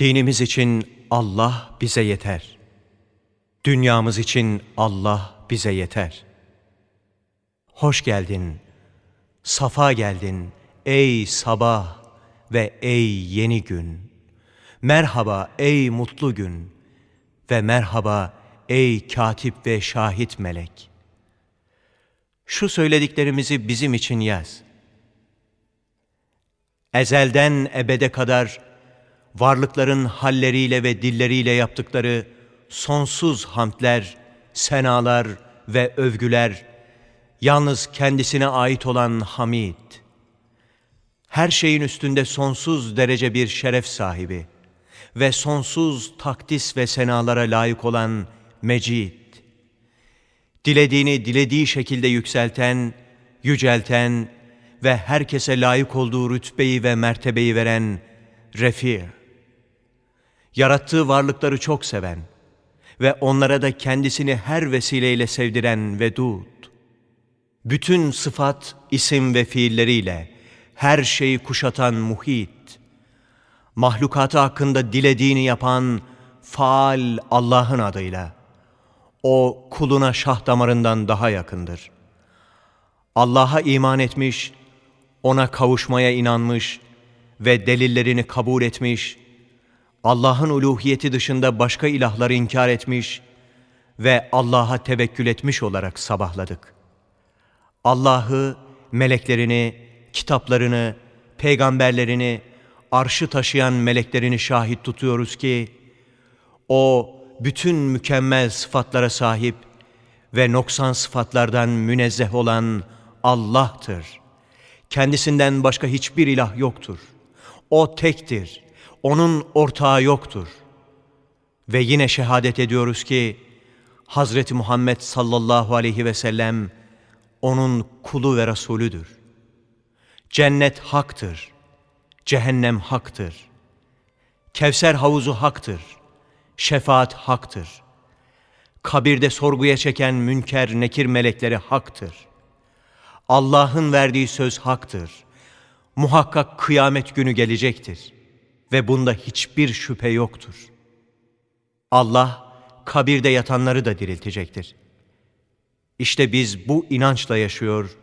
Dinimiz için Allah bize yeter. Dünyamız için Allah bize yeter. Hoş geldin, safa geldin ey sabah ve ey yeni gün. Merhaba ey mutlu gün ve merhaba ey katip ve şahit melek. Şu söylediklerimizi bizim için yaz. Ezelden ebede kadar varlıkların halleriyle ve dilleriyle yaptıkları sonsuz hamdler, senalar ve övgüler yalnız kendisine ait olan Hamid. Her şeyin üstünde sonsuz derece bir şeref sahibi ve sonsuz takdis ve senalara layık olan Mecid. Dilediğini dilediği şekilde yükselten, yücelten ve herkese layık olduğu rütbeyi ve mertebeyi veren Refi. Yarattığı varlıkları çok seven ve onlara da kendisini her vesileyle sevdiren Vedud. Bütün sıfat, isim ve fiilleriyle her şeyi kuşatan muhit. Mahlukatı hakkında dilediğini yapan faal Allah'ın adıyla. O kuluna şah damarından daha yakındır. Allah'a iman etmiş, ona kavuşmaya inanmış ve delillerini kabul etmiş, Allah'ın uluhiyeti dışında başka ilahları inkar etmiş ve Allah'a tevekkül etmiş olarak sabahladık. Allah'ı, meleklerini, kitaplarını, peygamberlerini, arşı taşıyan meleklerini şahit tutuyoruz ki, O bütün mükemmel sıfatlara sahip ve noksan sıfatlardan münezzeh olan Allah'tır. Kendisinden başka hiçbir ilah yoktur. O tektir. Onun ortağı yoktur. Ve yine şehadet ediyoruz ki Hazreti Muhammed sallallahu aleyhi ve sellem onun kulu ve Resulüdür. Cennet haktır. Cehennem haktır. Kevser havuzu haktır. Şefaat haktır. Kabirde sorguya çeken münker nekir melekleri haktır. Allah'ın verdiği söz haktır. Muhakkak kıyamet günü gelecektir ve bunda hiçbir şüphe yoktur. Allah kabirde yatanları da diriltecektir. İşte biz bu inançla yaşıyor,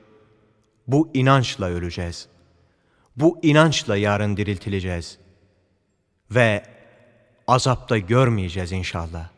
bu inançla öleceğiz. Bu inançla yarın diriltileceğiz ve azapta görmeyeceğiz inşallah.